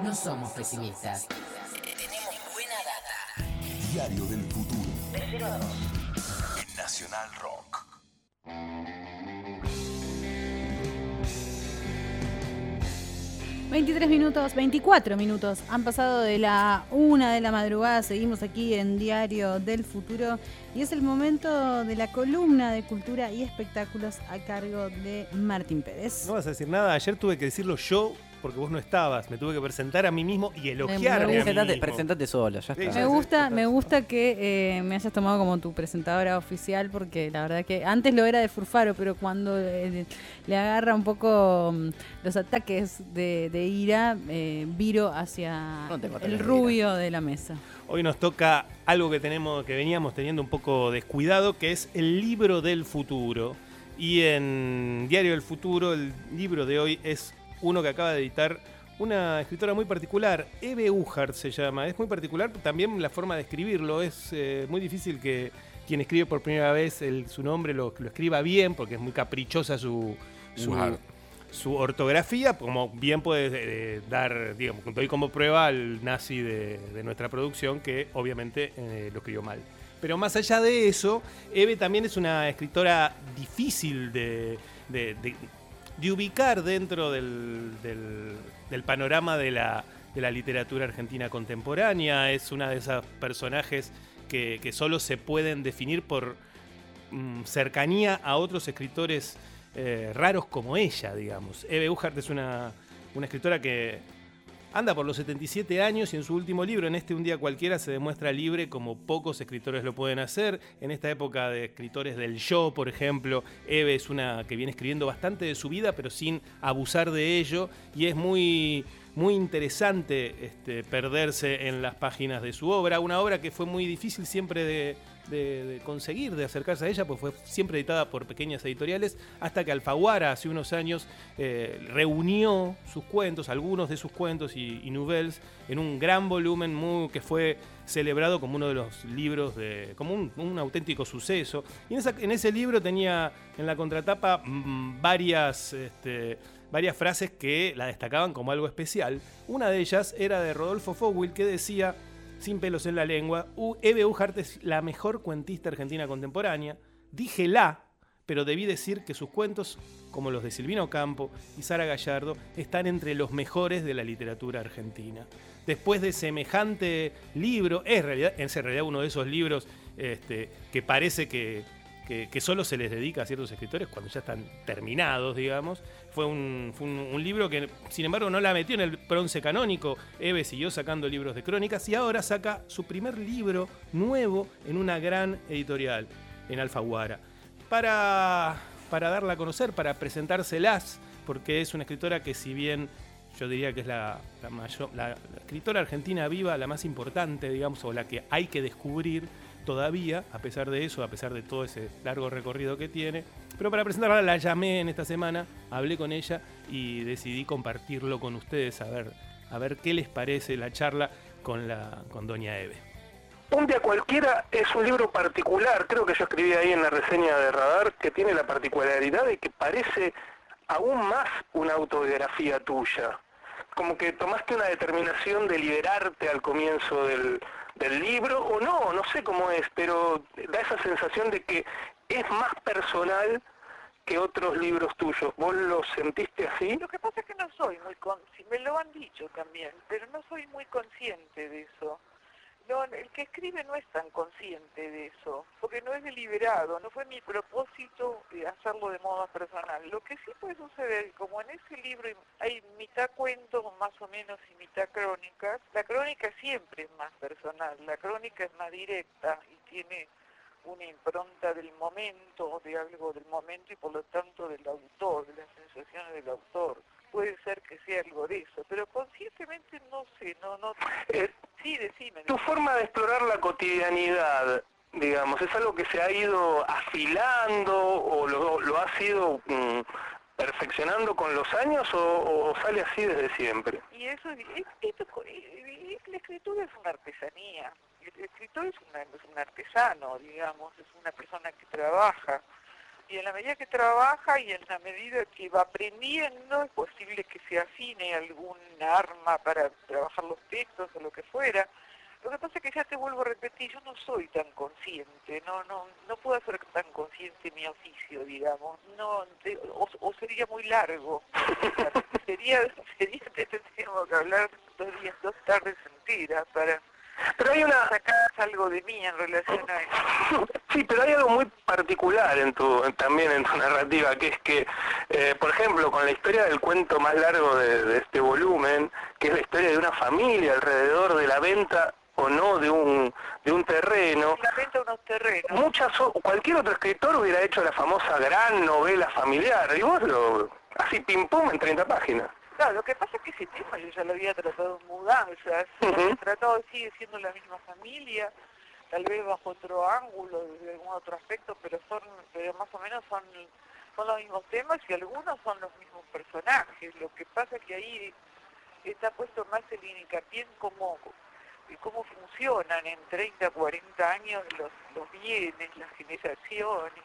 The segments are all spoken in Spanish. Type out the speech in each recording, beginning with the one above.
No somos pesimistas. Tenemos buena data. Diario del futuro. De 0 a 2. En Nacional Rock. 23 minutos, 24 minutos han pasado de la una de la madrugada. Seguimos aquí en Diario del Futuro y es el momento de la columna de cultura y espectáculos a cargo de Martín Pérez. No vas a decir nada. Ayer tuve que decirlo yo porque vos no estabas. Me tuve que presentar a mí mismo y elogiarme a mí Presentate, mismo. presentate solo, ya está. Me gusta, me gusta que eh, me hayas tomado como tu presentadora oficial porque la verdad que antes lo era de Furfaro, pero cuando eh, le agarra un poco mm, los ataques de, de ira, eh, viro hacia No el rubio de la mesa. Hoy nos toca algo que tenemos, que veníamos teniendo un poco descuidado, que es el libro del futuro. Y en Diario del Futuro, el libro de hoy es uno que acaba de editar una escritora muy particular, Eve Uhart se llama. Es muy particular también la forma de escribirlo. Es eh, muy difícil que quien escribe por primera vez el- su nombre lo, lo escriba bien, porque es muy caprichosa su, su, Uhart. su ortografía, como bien puede eh, dar, digamos, doy como prueba al nazi de, de nuestra producción, que obviamente eh, lo escribió mal. Pero más allá de eso, Eve también es una escritora difícil de, de- de- de ubicar dentro del, del- del panorama de la, de la literatura argentina contemporánea. Es una de esas personajes que, que solo se pueden definir por mm, cercanía a otros escritores eh, raros como ella, digamos. Eve Uhart es una, una escritora que anda por los 77 años y en su último libro, en este Un día cualquiera, se demuestra libre como pocos escritores lo pueden hacer. En esta época de escritores del yo, por ejemplo, Eve es una que viene escribiendo bastante de su vida, pero sin abusar de ello, y es muy muy interesante este, perderse en las páginas de su obra, una obra que fue muy difícil siempre de, de- de conseguir, de acercarse a ella, pues fue siempre editada por pequeñas editoriales, hasta que Alfaguara hace unos años eh, reunió sus cuentos, algunos de sus cuentos y, y en un gran volumen muy, que fue celebrado como uno de los libros, de, como un, un auténtico suceso. Y en ese libro tenía en la contratapa mm, varias... este, varias frases que la destacaban como algo especial. Una de ellas era de Rodolfo Fowell que decía, sin pelos en la lengua, "U- Eve Ujart es la mejor cuentista argentina contemporánea. Dije la, pero debí decir que sus cuentos, como los de Silvino Campo y Sara Gallardo, están entre los mejores de la literatura argentina. Después de semejante libro, es, realidad, es en realidad uno de esos libros este, que parece que, solo se les dedica a ciertos escritores cuando ya están terminados, digamos. Fue un libro que, sin embargo, no la metió en el bronce canónico. Eve siguió sacando libros de crónicas y ahora saca su primer libro nuevo en una gran editorial, en Alfaguara. Para, para darla a conocer, para presentárselas, porque es una escritora que si bien yo diría que es la, mayor, la escritora argentina viva, la más importante, digamos, o la que hay que descubrir todavía, a pesar de eso, a pesar de todo ese largo recorrido que tiene. Pero para presentarla la llamé en esta semana, hablé con ella y decidí compartirlo con ustedes, a ver, a ver qué les parece la charla con, la, con Doña Eve. Un día cualquiera es un libro particular, creo que yo escribí ahí en la reseña de Radar, que tiene la particularidad de que parece aún más una autobiografía tuya. Como que tomaste una determinación de liberarte al comienzo del, del libro, o no, no sé cómo es, pero da esa sensación de que es más personal que otros libros tuyos. ¿Vos lo sentiste así? Lo que pasa es que no soy muy consciente, me lo han dicho también, pero no soy muy consciente de eso. El que escribe no es tan consciente de eso, porque no es deliberado, no fue mi propósito eh, hacerlo de modo personal. Lo que sí puede suceder, como en ese libro hay mitad cuentos más o menos y mitad crónicas, la crónica siempre es más personal, la crónica es más directa y tiene una impronta del momento, de algo del momento y por lo tanto del autor, de las sensaciones del autor. Puede ser que sea algo de eso, pero conscientemente no sé, no, no. Eh, Sí, decime. Tu forma de explorar la cotidianidad, digamos, ¿es algo que se ha ido afilando o lo, lo has ido mm, perfeccionando con los años o, o sale así desde siempre? Y eso, esto la escritura es una artesanía. El escritor es, una- es un artesano, digamos, es una persona que trabaja. Y en la medida que trabaja y en la medida que va aprendiendo, es posible que se afine algún arma para trabajar los textos o lo que fuera. Lo que pasa es que ya te vuelvo a repetir, yo no soy tan consciente, no no no puedo hacer tan consciente mi oficio, digamos, no te- o, o sería muy largo. sería, sería tendríamos que hablar dos días, dos tardes enteras para Pero hay una, sacar algo de mí en relación a eso. Sí, pero hay algo muy particular en tu, también en tu narrativa, que es que, eh, por ejemplo, con la historia del cuento más largo de, de este volumen, que es la historia de una familia alrededor de la venta o no de un, de un terreno, La venta unos terrenos. muchas, cualquier otro escritor hubiera hecho la famosa gran novela familiar, y vos lo, así pim pum en 30 páginas. Claro, lo que pasa es que ese tema yo ya lo había tratado en mudanzas, lo Ujú. he tratado, sigue siendo la misma familia, tal vez bajo otro ángulo, desde algún otro aspecto, pero son, pero más o menos son, son los mismos temas y algunos son los mismos personajes. Lo que pasa es que ahí está puesto más el hincapié en cómo, cómo funcionan en 30, 40 años los, los bienes, las generaciones,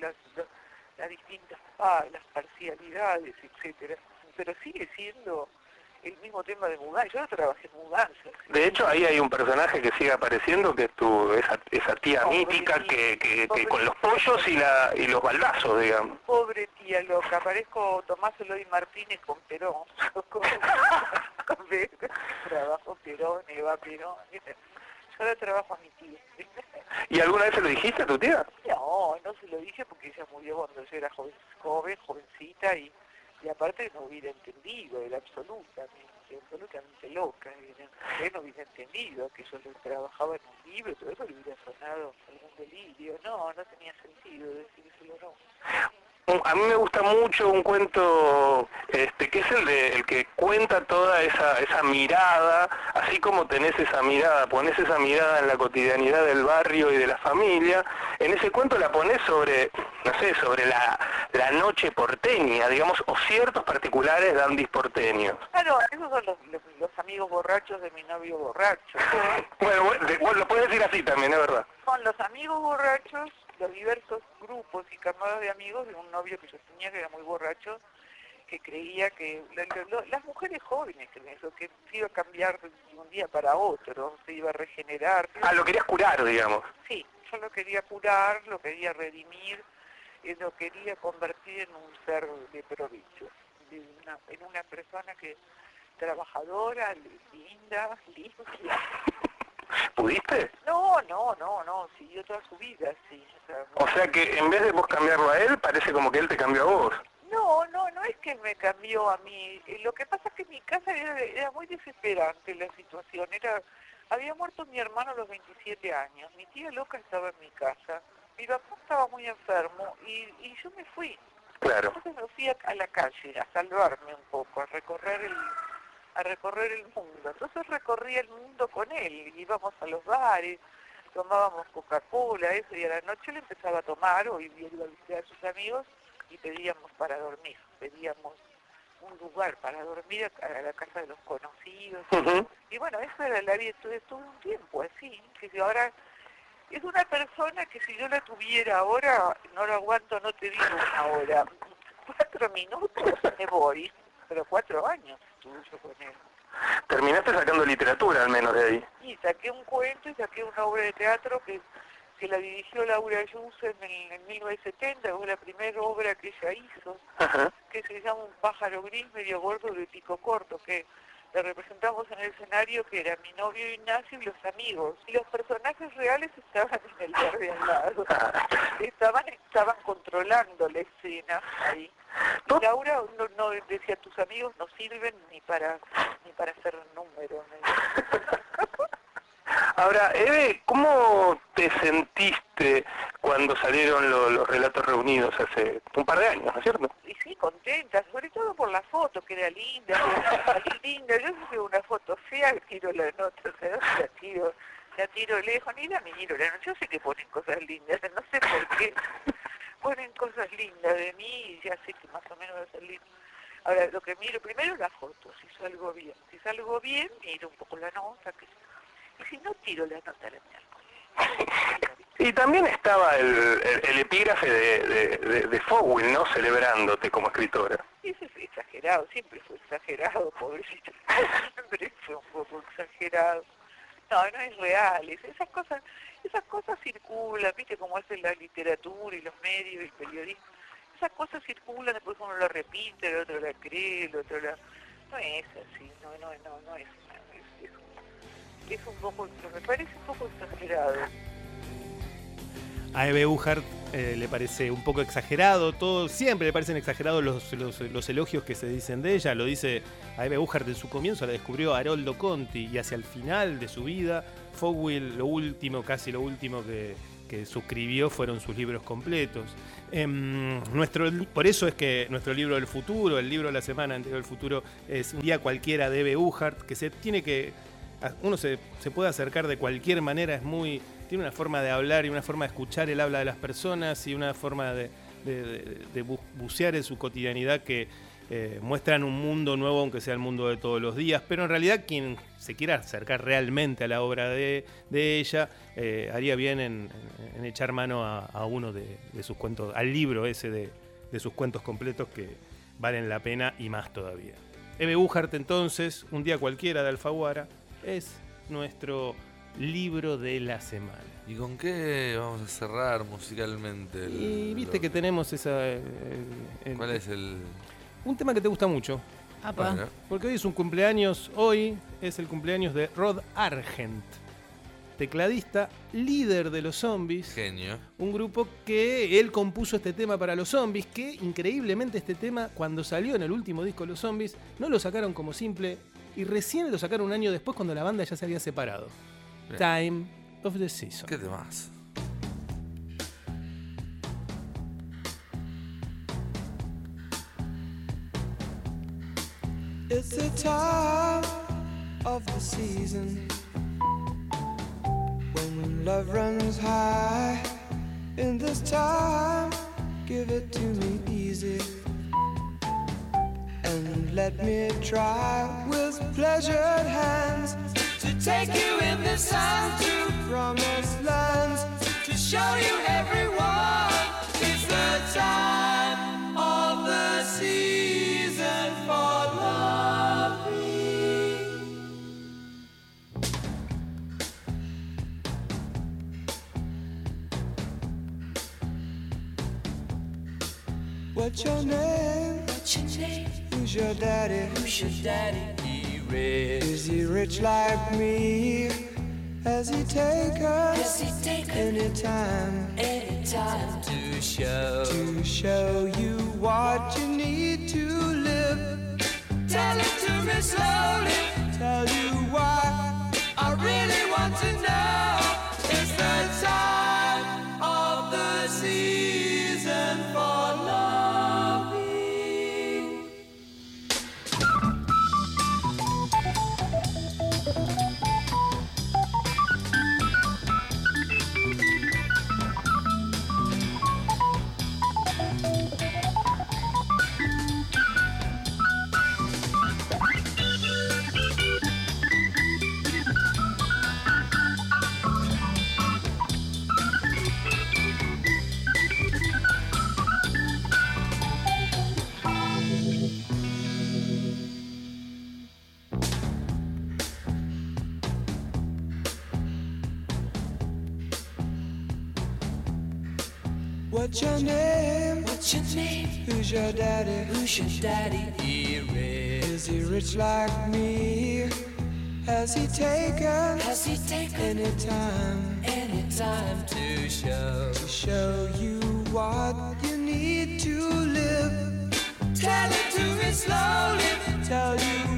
las, las- distintas pa- las parcialidades, etcétera. Pero sigue siendo el mismo tema de mudanza. Yo no trabajé en mudanzas. De hecho, ahí hay un personaje que sigue apareciendo, que es tu, esa, esa tía Pobre mítica tía. que, que, que con los pollos y, la, y los baldazos, digamos. Pobre tía loca, parezco Tomás Eloy Martínez con Perón. Con- con- Trabajo Perón, Eva Perón. Yo ahora trabajo a mi tía. ¿Y alguna vez se lo dijiste a tu tía? No, no se lo dije porque ella murió cuando yo era joven, joven jovencita y, y aparte no hubiera entendido, era absolutamente, absolutamente loca. No hubiera entendido que yo trabajaba en un libro, todo eso le hubiera sonado algún delirio. No, no tenía sentido decírselo, no. A mí me gusta mucho un cuento este, que es el, de, el que cuenta toda esa, esa mirada, así como tenés esa mirada, pones esa mirada en la cotidianidad del barrio y de la familia, en ese cuento la pones sobre, no sé, sobre la, la noche porteña, digamos, o ciertos particulares dandis porteños. Claro, esos son los, los, los amigos borrachos de mi novio borracho. Bueno, bueno, de- bueno, lo puedes decir así también, es verdad. Son los amigos borrachos, los diversos grupos y camadas de amigos de un novio que yo tenía que era muy borracho, que creía que lo- las mujeres jóvenes creen eso, que se iba a cambiar de un día para otro, se iba a regenerar. Ah, lo querías curar, digamos. Sí, yo lo quería curar, lo quería redimir, eh, lo quería convertir en un ser de provecho, de una- en una persona que trabajadora, linda, limpia. ¿Pudiste? No, no, no, no, siguió toda su vida así. o sea, O sea que en vez de vos cambiarlo a él, parece como que él te cambió a vos. No, no, no es que me cambió a mí. Eh, Lo que pasa es que en mi casa era, era muy desesperante la situación. Era, había muerto mi hermano a los 27 años. Mi tía loca estaba en mi casa. Mi papá estaba muy enfermo y, y yo me fui. Claro. Entonces me fui a, a la calle a salvarme un poco, a recorrer el a recorrer el mundo. Entonces recorría el mundo con él. Íbamos a los bares, tomábamos Coca-Cola, eso, y a la noche le empezaba a tomar o iba a visitar a sus amigos y pedíamos para dormir. Pedíamos un lugar para dormir a, la casa de los conocidos. Y bueno, eso era la vida, estuve, estuve un tiempo así, que yo ahora es una persona que si yo la tuviera ahora, no lo aguanto, no te digo una hora, cuatro minutos me voy, pero cuatro años estuve yo con él. Terminaste sacando literatura al menos de ahí. Y saqué un cuento y saqué una obra de teatro que, que la dirigió Laura Yusen en, en 1970, fue la primera obra que ella hizo. Ajá. que se llama un pájaro gris medio gordo de pico corto, que le representamos en el escenario que era mi novio Ignacio y los amigos. Y los personajes reales estaban en el bar de al lado. Estaban, estaban controlando la escena ahí. Y Laura no, no decía tus amigos no sirven ni para ni para hacer números. Ahora, Eve, ¿cómo te sentiste cuando salieron lo- los relatos reunidos hace un par de años, ¿no es cierto? y sí, contenta, sobre todo por la foto, que era linda, linda. Yo veo una foto fea, tiro la nota, o sea, la tiro, la tiro lejos, ni la miro, la yo sé que ponen cosas lindas, no sé por qué ponen cosas lindas de mí y ya sé que más o menos va a lindo. Ahora, lo que miro primero es la foto, si salgo bien. Si salgo bien, miro un poco la nota, que, y si no, tiro la nota la miércoles. Y también estaba el, el- el epígrafe de, de, de, de Fogwill, ¿no? Celebrándote como escritora. Y eso es exagerado, siempre fue exagerado, pobrecito. Siempre fue un poco exagerado. No, no es real. es- esas cosas esas cosas circulan, ¿viste? Como es en la literatura y los medios y el periodismo. Esas cosas circulan, después uno la repite, el otro la cree, el otro la... No es así, no, no, no, no es, es, es, un poco, me parece un poco exagerado. A Eve Uhart eh, le parece un poco exagerado, todo, siempre le parecen exagerados los, los- elogios que se dicen de ella. Lo dice a Eve Uhart en su comienzo, la descubrió Haroldo Conti y hacia el final de su vida, Fogwill, lo último, casi lo último que, que suscribió fueron sus libros completos. Em, nuestro, por eso es que nuestro libro del futuro, el libro de la semana anterior del futuro, es un día cualquiera de Eve Uhart, que se tiene que uno se, puede acercar de cualquier manera, es muy. tiene una forma de hablar y una forma de escuchar el habla de las personas y una forma de, de- de- de bu- bucear en su cotidianidad que eh, muestran un mundo nuevo, aunque sea el mundo de todos los días. Pero en realidad, quien se quiera acercar realmente a la obra de, ella, eh, haría bien en, echar mano a, uno de, sus cuentos, al libro ese de, sus cuentos completos que valen la pena y más todavía. Eve Uhart, entonces, un día cualquiera de Alfaguara, es nuestro libro de la semana. ¿Y con qué vamos a cerrar musicalmente? el- Y viste que tenemos esa. eh, ¿Cuál es el...? Un tema que te gusta mucho. Apa. Bueno, Porque hoy es un cumpleaños, hoy es el cumpleaños de Rod Argent, tecladista, líder de los zombies. genio. Un grupo que él compuso este tema para los zombies, que increíblemente este tema, cuando salió en el último disco de los zombies, no lo sacaron como simple y recién lo sacaron un año después cuando la banda ya se había separado. Bien. Time of the Season. ¿Qué temas? It's the time of the season when love runs high. In this time, give it to me easy and let me try with pleasured hands to take you in the sun to promised lands to show you everyone. It's the time of the season for loving. What's your name? What's your name? Who's your daddy? Who's your daddy? He rich. Is he rich like me? Has he taken? Has he taken any time? Any time to show to show you what you need to live? Tell it to me slowly. Tell you why I really want to know. What's your name? What's your name? Who's your daddy? Who's your daddy? He rich. Is he rich like me? Has he taken? Has he taken any time? Any time to show to show you what you need to live? Tell it to me slowly. Tell you